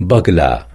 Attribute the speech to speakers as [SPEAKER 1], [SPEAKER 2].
[SPEAKER 1] بغلا